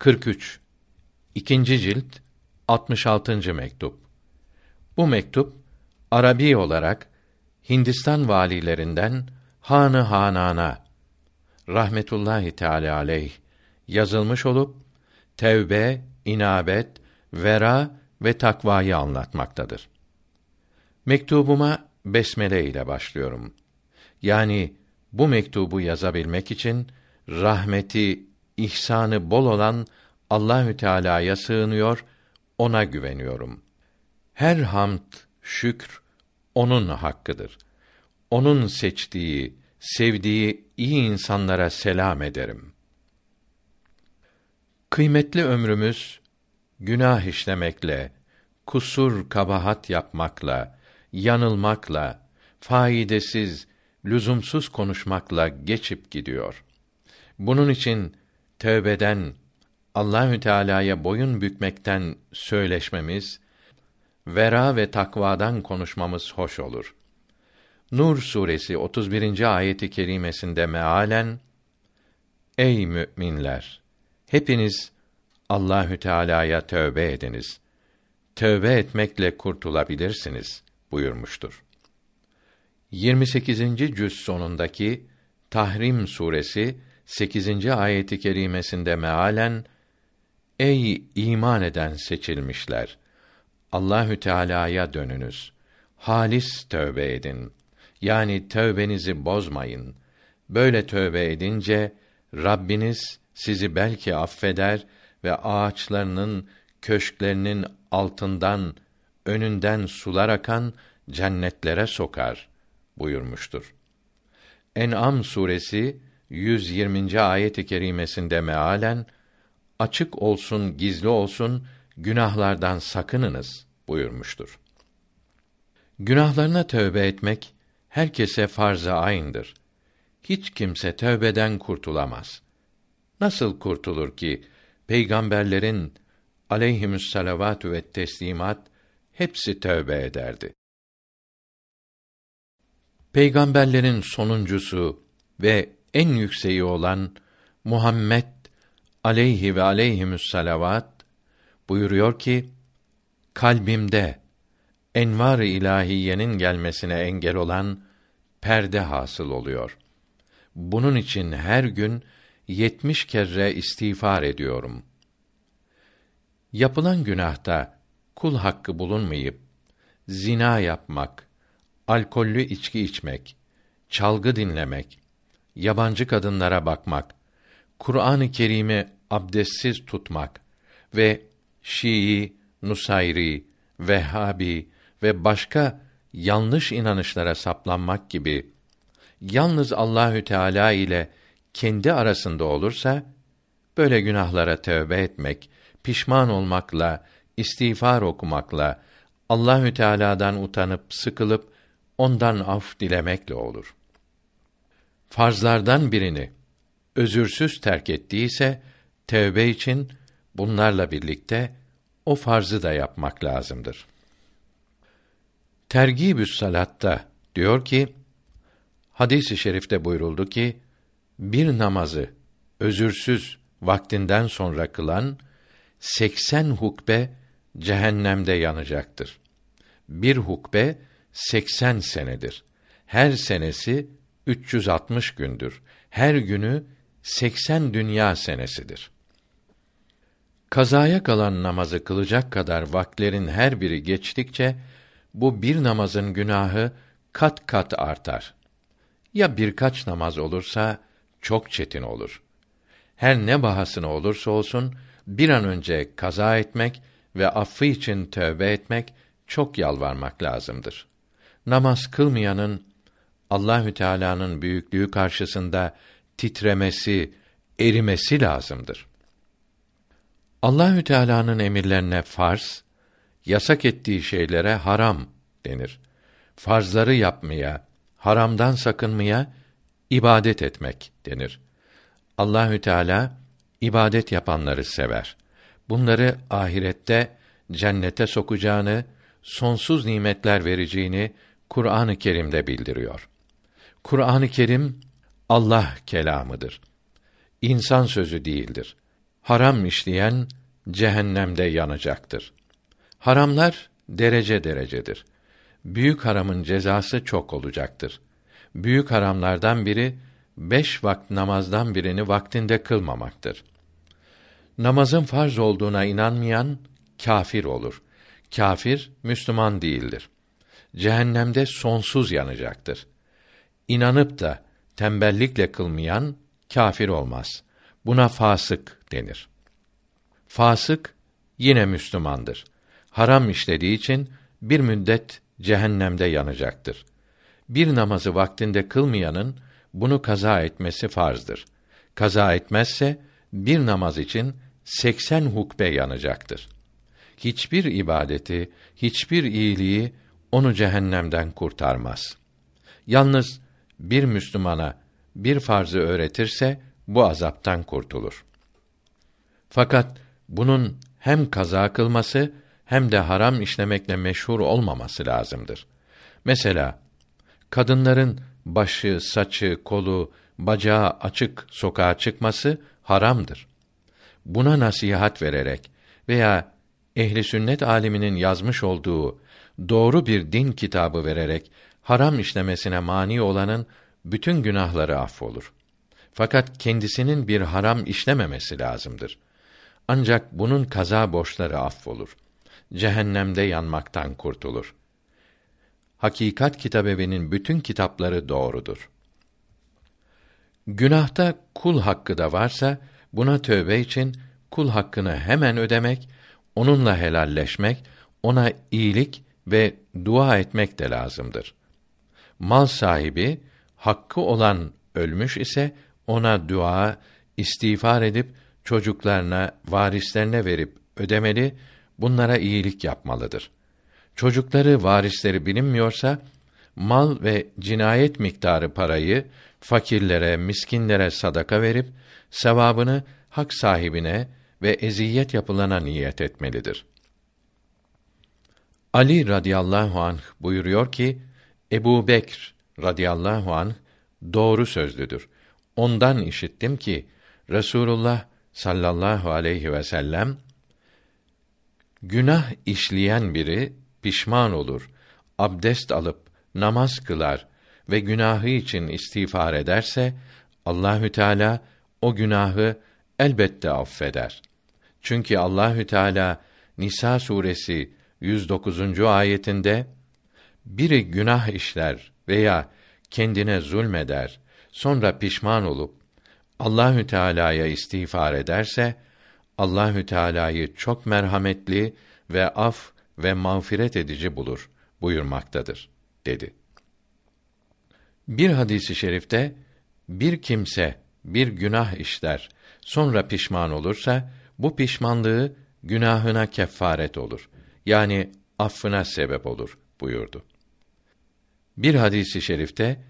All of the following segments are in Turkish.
43 İkinci cilt 66. mektup. Bu mektup Arabi olarak Hindistan valilerinden Hanı Hanana rahmetullahi teala aleyh yazılmış olup tevbe, inabet, vera ve takvayı anlatmaktadır. Mektubuma besmele ile başlıyorum. Yani bu mektubu yazabilmek için rahmeti, ihsanı bol olan Allahü Teala'ya sığınıyor, ona güveniyorum. Her hamd, şükr onun hakkıdır. Onun seçtiği, sevdiği iyi insanlara selam ederim. Kıymetli ömrümüz günah işlemekle, kusur kabahat yapmakla, yanılmakla, faydasız, lüzumsuz konuşmakla geçip gidiyor. Bunun için tövbeden, Allahü Teala'ya boyun bükmekten söyleşmemiz, vera ve takvadan konuşmamız hoş olur. Nur suresi 31. ayeti kerimesinde mealen Ey müminler hepiniz Allahü Teala'ya tövbe ediniz. Tövbe etmekle kurtulabilirsiniz buyurmuştur. 28. cüz sonundaki Tahrim suresi 8. ayeti kerimesinde mealen Ey iman eden seçilmişler Allahü Teala'ya dönünüz. Halis tövbe edin. Yani tövbenizi bozmayın. Böyle tövbe edince Rabbiniz sizi belki affeder ve ağaçlarının, köşklerinin altından, önünden sular akan cennetlere sokar buyurmuştur. En'am suresi 120. ayet-i kerimesinde mealen açık olsun, gizli olsun günahlardan sakınınız buyurmuştur. Günahlarına tövbe etmek herkese farz-ı ayn'dır. Hiç kimse tövbeden kurtulamaz. Nasıl kurtulur ki peygamberlerin aleyhimüs salavatü ve teslimat hepsi tövbe ederdi. Peygamberlerin sonuncusu ve en yükseği olan Muhammed aleyhi ve aleyhimüs salavat buyuruyor ki kalbimde envar-ı ilahiyenin gelmesine engel olan perde hasıl oluyor. Bunun için her gün yetmiş kere istiğfar ediyorum. Yapılan günahta kul hakkı bulunmayıp zina yapmak, alkollü içki içmek, çalgı dinlemek, yabancı kadınlara bakmak, Kur'an-ı Kerim'i abdestsiz tutmak ve Şii, Nusayri, Vehhabi ve başka yanlış inanışlara saplanmak gibi yalnız Allahü Teala ile kendi arasında olursa böyle günahlara tövbe etmek, pişman olmakla, istiğfar okumakla, Allahü Teala'dan utanıp sıkılıp ondan af dilemekle olur. Farzlardan birini özürsüz terk ettiyse tövbe için bunlarla birlikte o farzı da yapmak lazımdır. Tergibü's salatta diyor ki hadis-i şerifte buyuruldu ki bir namazı özürsüz vaktinden sonra kılan 80 hukbe cehennemde yanacaktır. Bir hukbe 80 senedir. Her senesi 360 gündür. Her günü 80 dünya senesidir. Kazaya kalan namazı kılacak kadar vaklerin her biri geçtikçe bu bir namazın günahı kat kat artar. Ya birkaç namaz olursa çok çetin olur. Her ne bahasına olursa olsun bir an önce kaza etmek ve affı için tövbe etmek çok yalvarmak lazımdır. Namaz kılmayanın Allahü Teala'nın büyüklüğü karşısında titremesi, erimesi lazımdır. Allahü Teala'nın emirlerine farz, yasak ettiği şeylere haram denir. Farzları yapmaya, haramdan sakınmaya ibadet etmek denir. Allahü Teala ibadet yapanları sever. Bunları ahirette cennete sokacağını, sonsuz nimetler vereceğini Kur'an-ı Kerim'de bildiriyor. Kur'an-ı Kerim Allah kelamıdır. İnsan sözü değildir. Haram işleyen cehennemde yanacaktır. Haramlar derece derecedir. Büyük haramın cezası çok olacaktır. Büyük haramlardan biri beş vakt namazdan birini vaktinde kılmamaktır. Namazın farz olduğuna inanmayan kafir olur. Kafir Müslüman değildir. Cehennemde sonsuz yanacaktır. İnanıp da tembellikle kılmayan kafir olmaz. Buna fasık denir. Fasık yine Müslümandır. Haram işlediği için bir müddet cehennemde yanacaktır. Bir namazı vaktinde kılmayanın bunu kaza etmesi farzdır. Kaza etmezse bir namaz için seksen hukbe yanacaktır. Hiçbir ibadeti, hiçbir iyiliği onu cehennemden kurtarmaz. Yalnız bir Müslümana bir farzı öğretirse bu azaptan kurtulur. Fakat bunun hem kaza kılması hem de haram işlemekle meşhur olmaması lazımdır. Mesela kadınların başı, saçı, kolu, bacağı açık sokağa çıkması haramdır. Buna nasihat vererek veya ehli sünnet aliminin yazmış olduğu doğru bir din kitabı vererek haram işlemesine mani olanın bütün günahları affolur. Fakat kendisinin bir haram işlememesi lazımdır. Ancak bunun kaza borçları affolur. Cehennemde yanmaktan kurtulur. Hakikat Kitabevi'nin bütün kitapları doğrudur. Günahta kul hakkı da varsa buna tövbe için kul hakkını hemen ödemek, onunla helalleşmek, ona iyilik ve dua etmek de lazımdır. Mal sahibi hakkı olan ölmüş ise ona dua, istiğfar edip çocuklarına, varislerine verip ödemeli, bunlara iyilik yapmalıdır. Çocukları, varisleri bilinmiyorsa mal ve cinayet miktarı parayı fakirlere, miskinlere sadaka verip sevabını hak sahibine ve eziyet yapılana niyet etmelidir. Ali radıyallahu anh buyuruyor ki Ebu Bekr radıyallahu anh doğru sözlüdür. Ondan işittim ki Resulullah sallallahu aleyhi ve sellem günah işleyen biri pişman olur, abdest alıp namaz kılar ve günahı için istiğfar ederse Allahü Teala o günahı elbette affeder. Çünkü Allahü Teala Nisa suresi 109. ayetinde biri günah işler veya kendine zulmeder, sonra pişman olup Allahü Teala'ya istiğfar ederse Allahü Teala'yı çok merhametli ve af ve mağfiret edici bulur buyurmaktadır dedi. Bir hadisi şerifte bir kimse bir günah işler, sonra pişman olursa bu pişmanlığı günahına kefaret olur. Yani affına sebep olur buyurdu. Bir hadisi şerifte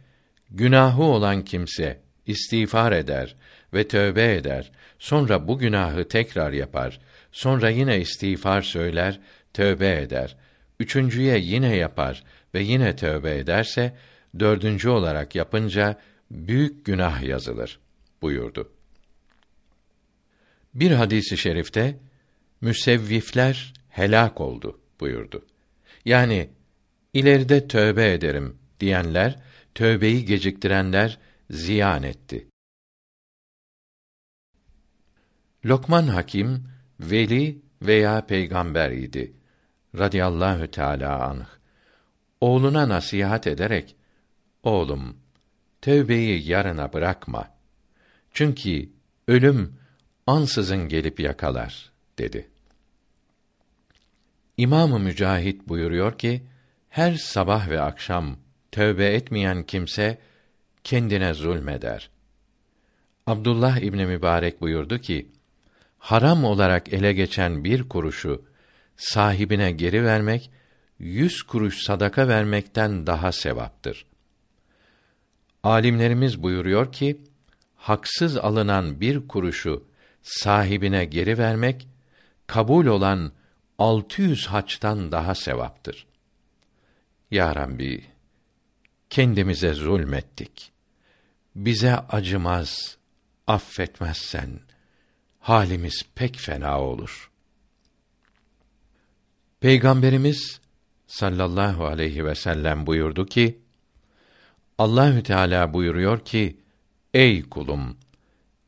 günahı olan kimse istiğfar eder ve tövbe eder, sonra bu günahı tekrar yapar, sonra yine istiğfar söyler, tövbe eder, üçüncüye yine yapar ve yine tövbe ederse, dördüncü olarak yapınca büyük günah yazılır buyurdu. Bir hadisi şerifte müsevvifler helak oldu buyurdu. Yani ileride tövbe ederim diyenler, tövbeyi geciktirenler ziyan etti. Lokman Hakim veli veya peygamber idi radıyallahu teala anh. Oğluna nasihat ederek oğlum tövbeyi yarına bırakma. Çünkü ölüm ansızın gelip yakalar dedi. İmamı Mücahit buyuruyor ki her sabah ve akşam tövbe etmeyen kimse kendine zulmeder. Abdullah İbni Mübarek buyurdu ki, haram olarak ele geçen bir kuruşu sahibine geri vermek, yüz kuruş sadaka vermekten daha sevaptır. Alimlerimiz buyuruyor ki, haksız alınan bir kuruşu sahibine geri vermek, kabul olan 600 haçtan daha sevaptır. Ya Rabbi, kendimize zulmettik. Bize acımaz, affetmezsen halimiz pek fena olur. Peygamberimiz sallallahu aleyhi ve sellem buyurdu ki Allahü Teala buyuruyor ki ey kulum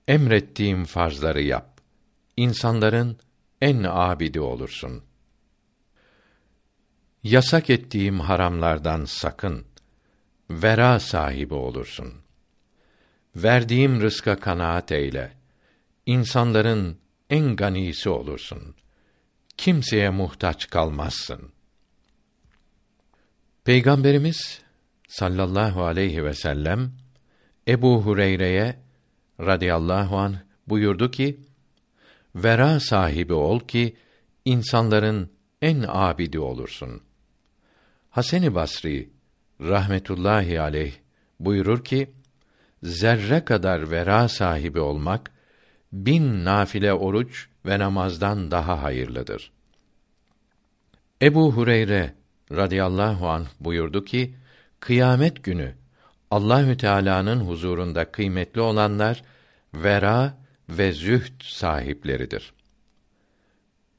emrettiğim farzları yap. İnsanların en abidi olursun. Yasak ettiğim haramlardan sakın. Vera sahibi olursun. Verdiğim rızka kanaat eyle. İnsanların en ganisi olursun. Kimseye muhtaç kalmazsın. Peygamberimiz sallallahu aleyhi ve sellem Ebu Hureyre'ye radıyallahu an buyurdu ki: Vera sahibi ol ki insanların en abidi olursun. Hasan-ı Basri rahmetullahi aleyh buyurur ki: Zerre kadar vera sahibi olmak bin nafile oruç ve namazdan daha hayırlıdır. Ebu Hureyre radıyallahu anh buyurdu ki kıyamet günü Allahü Teala'nın huzurunda kıymetli olanlar vera ve zühd sahipleridir.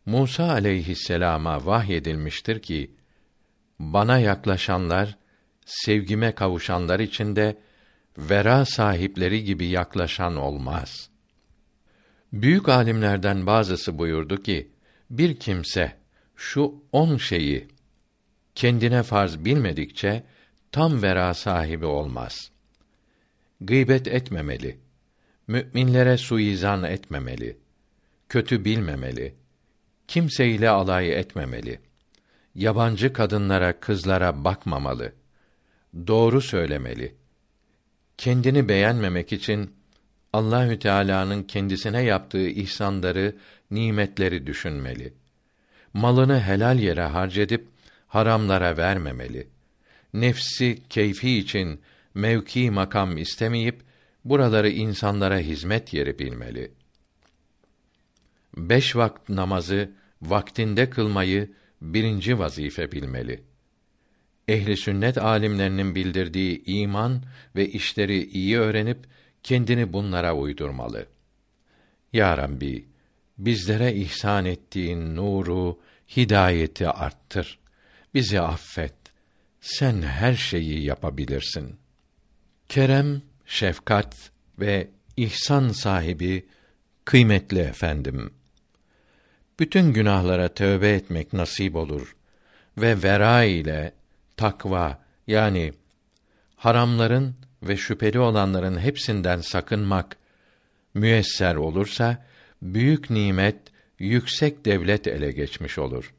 Musa aleyhisselama vahyedilmiştir ki bana yaklaşanlar sevgime kavuşanlar içinde vera sahipleri gibi yaklaşan olmaz. Büyük alimlerden bazısı buyurdu ki bir kimse şu on şeyi kendine farz bilmedikçe tam vera sahibi olmaz. Gıybet etmemeli. Müminlere suizan etmemeli. Kötü bilmemeli. Kimseyle alay etmemeli. Yabancı kadınlara, kızlara bakmamalı. Doğru söylemeli. Kendini beğenmemek için Allahü Teala'nın kendisine yaptığı ihsanları, nimetleri düşünmeli. Malını helal yere harcedip haramlara vermemeli. Nefsi keyfi için mevki makam istemeyip buraları insanlara hizmet yeri bilmeli. Beş vakit namazı vaktinde kılmayı birinci vazife bilmeli. Ehli sünnet alimlerinin bildirdiği iman ve işleri iyi öğrenip kendini bunlara uydurmalı. Ya Rabbi, bizlere ihsan ettiğin nuru, hidayeti arttır. Bizi affet. Sen her şeyi yapabilirsin. Kerem, şefkat ve ihsan sahibi kıymetli efendim. Bütün günahlara tövbe etmek nasip olur ve vera ile takva yani haramların ve şüpheli olanların hepsinden sakınmak müyesser olursa büyük nimet, yüksek devlet ele geçmiş olur.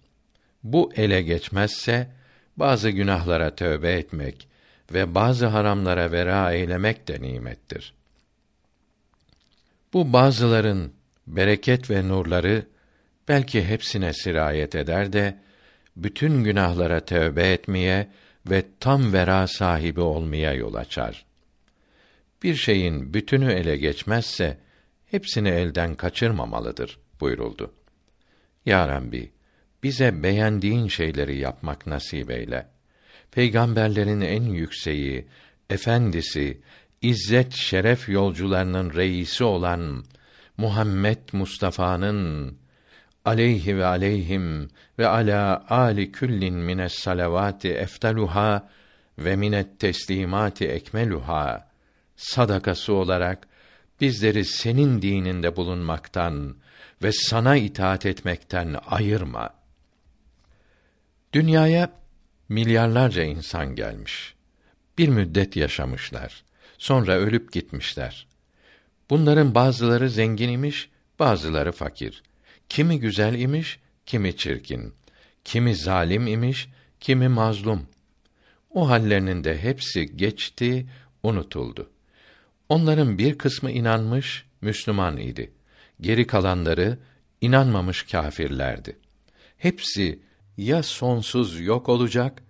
Bu ele geçmezse bazı günahlara tövbe etmek ve bazı haramlara vera eylemek de nimettir. Bu bazıların bereket ve nurları belki hepsine sirayet eder de bütün günahlara tövbe etmeye ve tam vera sahibi olmaya yol açar. Bir şeyin bütünü ele geçmezse hepsini elden kaçırmamalıdır buyuruldu. Ya Rabbi, bize beğendiğin şeyleri yapmak nasip eyle. Peygamberlerin en yükseği, efendisi, izzet şeref yolcularının reisi olan Muhammed Mustafa'nın aleyhi ve aleyhim ve ala ali küllin mines salavati eftaluha ve minet teslimati ekmeluha sadakası olarak bizleri senin dininde bulunmaktan ve sana itaat etmekten ayırma.'' Dünyaya milyarlarca insan gelmiş. Bir müddet yaşamışlar. Sonra ölüp gitmişler. Bunların bazıları zengin imiş, bazıları fakir. Kimi güzel imiş, kimi çirkin. Kimi zalim imiş, kimi mazlum. O hallerinin de hepsi geçti, unutuldu. Onların bir kısmı inanmış, Müslüman idi. Geri kalanları inanmamış kâfirlerdi. Hepsi ya sonsuz yok olacak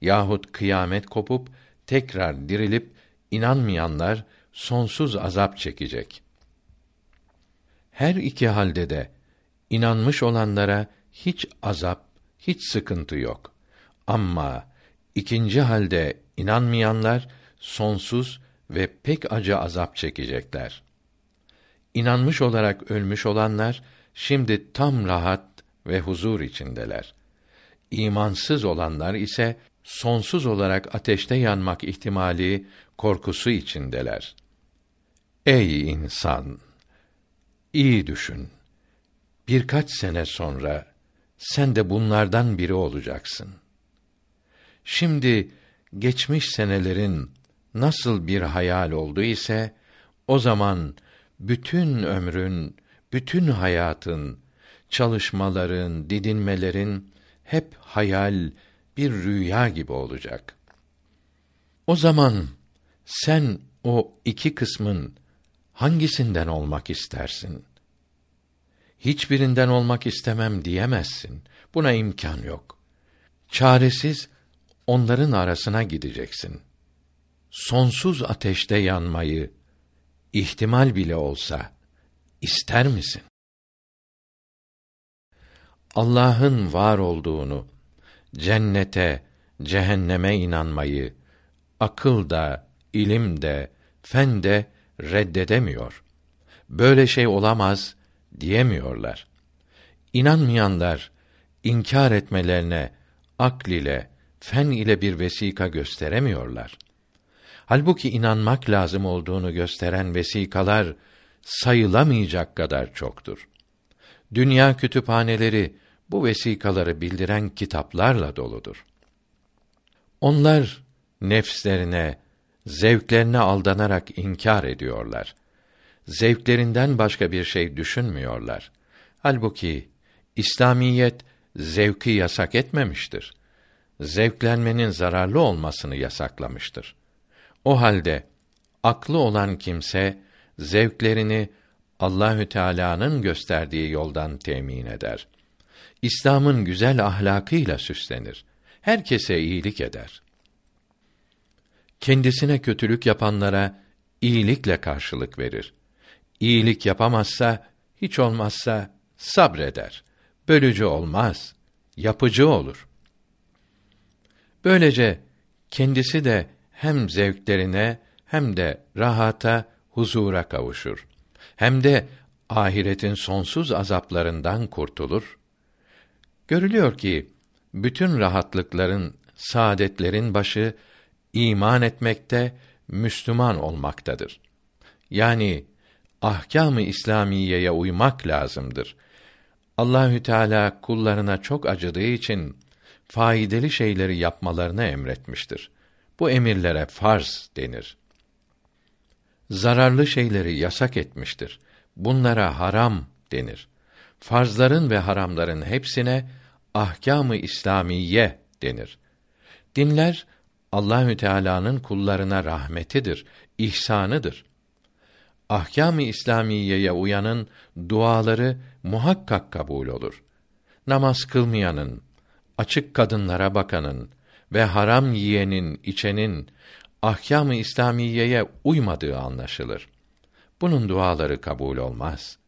yahut kıyamet kopup tekrar dirilip inanmayanlar sonsuz azap çekecek. Her iki halde de inanmış olanlara hiç azap, hiç sıkıntı yok. Ama ikinci halde inanmayanlar sonsuz ve pek acı azap çekecekler. İnanmış olarak ölmüş olanlar şimdi tam rahat ve huzur içindeler. İmansız olanlar ise sonsuz olarak ateşte yanmak ihtimali korkusu içindeler. Ey insan! iyi düşün. Birkaç sene sonra sen de bunlardan biri olacaksın. Şimdi geçmiş senelerin nasıl bir hayal oldu ise o zaman bütün ömrün, bütün hayatın, çalışmaların, didinmelerin hep hayal, bir rüya gibi olacak. O zaman sen o iki kısmın hangisinden olmak istersin? Hiçbirinden olmak istemem diyemezsin. Buna imkan yok. Çaresiz onların arasına gideceksin. Sonsuz ateşte yanmayı ihtimal bile olsa ister misin? Allah'ın var olduğunu, cennete, cehenneme inanmayı akıl da, ilim de, fen de reddedemiyor. Böyle şey olamaz diyemiyorlar. İnanmayanlar inkar etmelerine akl ile, fen ile bir vesika gösteremiyorlar. Halbuki inanmak lazım olduğunu gösteren vesikalar sayılamayacak kadar çoktur. Dünya kütüphaneleri bu vesikaları bildiren kitaplarla doludur. Onlar nefslerine, zevklerine aldanarak inkar ediyorlar. Zevklerinden başka bir şey düşünmüyorlar. Halbuki İslamiyet zevki yasak etmemiştir. Zevklenmenin zararlı olmasını yasaklamıştır. O halde aklı olan kimse zevklerini Allahü Teala'nın gösterdiği yoldan temin eder. İslam'ın güzel ahlakıyla süslenir. Herkese iyilik eder kendisine kötülük yapanlara iyilikle karşılık verir. İyilik yapamazsa hiç olmazsa sabreder. Bölücü olmaz, yapıcı olur. Böylece kendisi de hem zevklerine hem de rahata, huzura kavuşur. Hem de ahiretin sonsuz azaplarından kurtulur. Görülüyor ki bütün rahatlıkların, saadetlerin başı iman etmekte, Müslüman olmaktadır. Yani ahkâm-ı İslamiyeye uymak lazımdır. Allahü Teala kullarına çok acıdığı için faydalı şeyleri yapmalarını emretmiştir. Bu emirlere farz denir. Zararlı şeyleri yasak etmiştir. Bunlara haram denir. Farzların ve haramların hepsine ahkâm-ı İslamiye denir. Dinler Allahü Teala'nın kullarına rahmetidir, ihsanıdır. Ahkâm-ı İslamiyeye uyanın duaları muhakkak kabul olur. Namaz kılmayanın, açık kadınlara bakanın ve haram yiyenin, içenin ahkâm-ı İslamiyeye uymadığı anlaşılır. Bunun duaları kabul olmaz.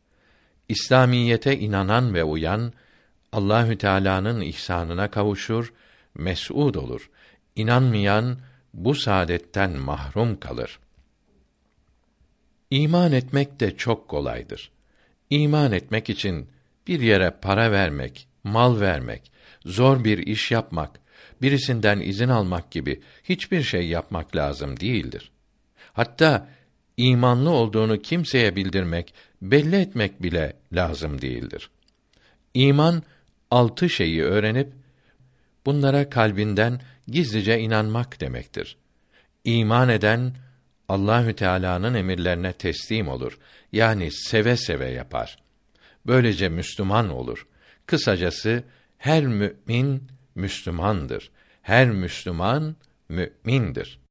İslamiyete inanan ve uyan Allahü Teala'nın ihsanına kavuşur, mes'ud olur. İnanmayan bu saadetten mahrum kalır. İman etmek de çok kolaydır. İman etmek için bir yere para vermek, mal vermek, zor bir iş yapmak, birisinden izin almak gibi hiçbir şey yapmak lazım değildir. Hatta imanlı olduğunu kimseye bildirmek, belli etmek bile lazım değildir. İman altı şeyi öğrenip bunlara kalbinden gizlice inanmak demektir. İman eden Allahü Teala'nın emirlerine teslim olur. Yani seve seve yapar. Böylece Müslüman olur. Kısacası her mümin Müslümandır. Her Müslüman mümindir.